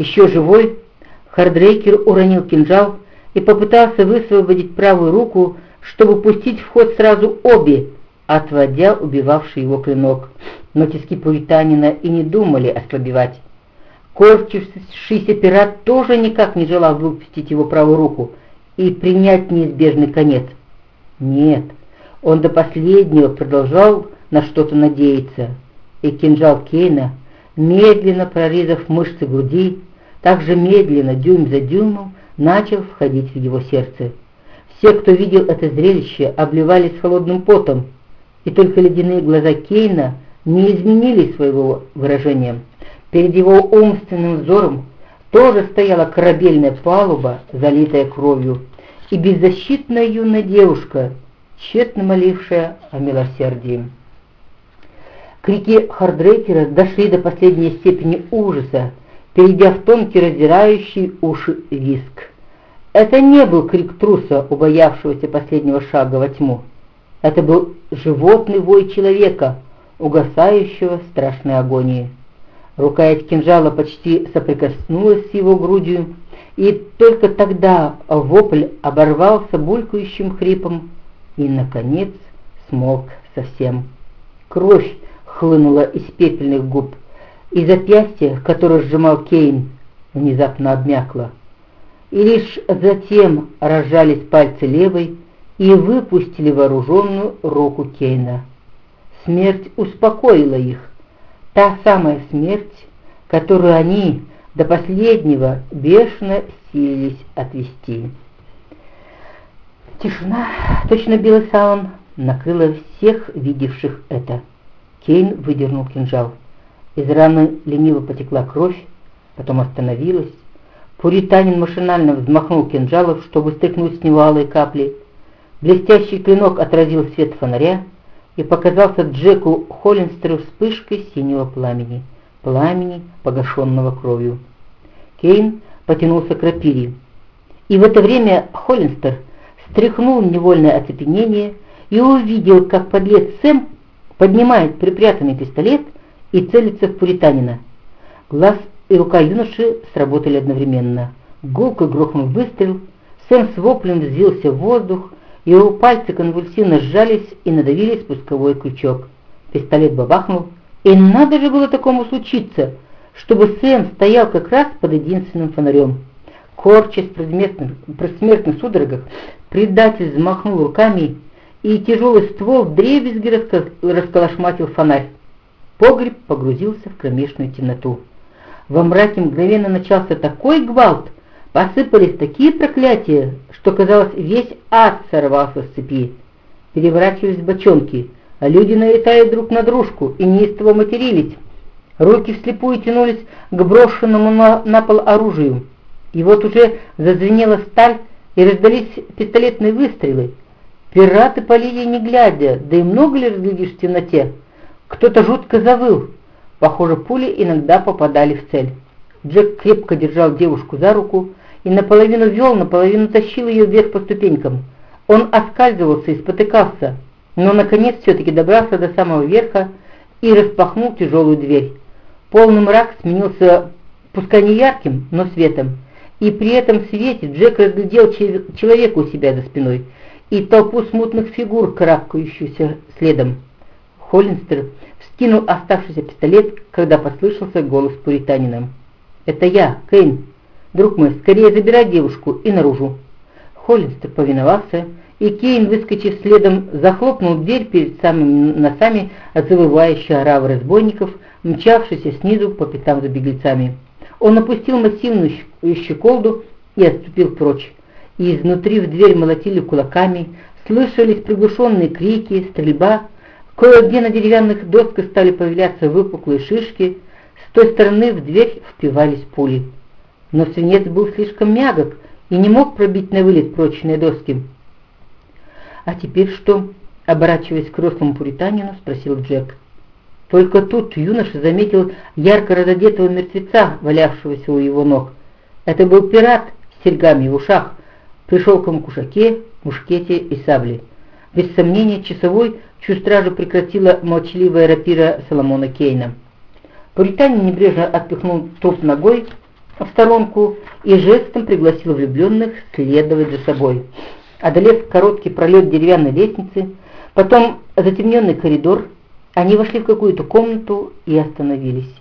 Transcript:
Еще живой, Хардрейкер уронил кинжал и попытался высвободить правую руку, чтобы пустить в ход сразу обе, отводя убивавший его клинок. Но тиски пуританина и не думали ослабевать. Корчившийся пират тоже никак не желал выпустить его правую руку и принять неизбежный конец. Нет, он до последнего продолжал на что-то надеяться, и кинжал Кейна, медленно прорезав мышцы груди, также медленно, дюйм за дюймом, начал входить в его сердце. Все, кто видел это зрелище, обливались холодным потом, и только ледяные глаза Кейна не изменили своего выражения. Перед его умственным взором тоже стояла корабельная палуба, залитая кровью, и беззащитная юная девушка, тщетно молившая о милосердии. Крики Хардрейкера дошли до последней степени ужаса, перейдя в тонкий раздирающий уши виск. Это не был крик труса, убоявшегося последнего шага во тьму. Это был животный вой человека, угасающего в страшной агонии. Рукоять кинжала почти соприкоснулась с его грудью, и только тогда вопль оборвался булькающим хрипом и, наконец, смолк совсем. Кровь хлынула из пепельных губ, и запястье, которое сжимал Кейн, внезапно обмякло. И лишь затем разжались пальцы левой и выпустили вооруженную руку Кейна. Смерть успокоила их, та самая смерть, которую они до последнего бешено силились отвести. Тишина, точно белый саун, накрыла всех видевших это. Кейн выдернул кинжал. Из раны лениво потекла кровь, потом остановилась. Пуританин машинально взмахнул кинжалом, чтобы стыкнуть с него алые капли. Блестящий клинок отразил свет фонаря и показался Джеку Холлинстеру вспышкой синего пламени, пламени, погашенного кровью. Кейн потянулся к рапире. И в это время Холлинстер стряхнул невольное оцепенение и увидел, как подлец Сэм поднимает припрятанный пистолет и целится в пуританина. Глаз и рука юноши сработали одновременно. Гулко грохнул выстрел, Сэм с воплем взвился в воздух, его пальцы конвульсивно сжались и надавили спусковой крючок. Пистолет бабахнул, и надо же было такому случиться, чтобы Сэм стоял как раз под единственным фонарем. Корчась в предсмертных судорогах, предатель взмахнул руками и тяжелый ствол в дребезги расколошматил фонарь. Погреб погрузился в кромешную темноту. Во мраке мгновенно начался такой гвалт, посыпались такие проклятия, что, казалось, весь ад сорвался с цепи. Переворачивались бочонки, а люди налетали друг на дружку и неистово матерились. Руки вслепую тянулись к брошенному на, на пол оружию. И вот уже зазвенела сталь, и раздались пистолетные выстрелы. Пираты полили не глядя, да и много ли разглядишь в темноте. Кто-то жутко завыл. Похоже, пули иногда попадали в цель. Джек крепко держал девушку за руку и наполовину вел, наполовину тащил ее вверх по ступенькам. Он оскальзывался и спотыкался, но наконец все-таки добрался до самого верха и распахнул тяжелую дверь. Полный мрак сменился, пускай не ярким, но светом, и при этом свете Джек разглядел человека у себя за спиной – и толпу смутных фигур, карабкающуюся следом. Холлинстер вскинул оставшийся пистолет, когда послышался голос пуританина. «Это я, Кейн. Друг мой, скорее забирай девушку и наружу». Холлинстер повиновался, и Кейн, выскочив следом, захлопнул дверь перед самыми носами от оравы разбойников, мчавшейся снизу по пятам за беглецами. Он опустил массивную щеколду и отступил прочь и изнутри в дверь молотили кулаками, слышались приглушенные крики, стрельба, кое-где на деревянных досках стали появляться выпуклые шишки, с той стороны в дверь впивались пули. Но свинец был слишком мягок и не мог пробить на вылет прочные доски. «А теперь что?» — оборачиваясь к рослому пуританину, спросил Джек. Только тут юноша заметил ярко разодетого мертвеца, валявшегося у его ног. Это был пират с серьгами в ушах, при шелковом кушаке, мушкете и сабле. Без сомнения, часовой, чью стражу прекратила молчаливая рапира Соломона Кейна. Пуританин небрежно отпихнул труп ногой в сторонку и жестом пригласил влюбленных следовать за собой. Одолев короткий пролет деревянной лестницы, потом затемненный коридор, они вошли в какую-то комнату и остановились.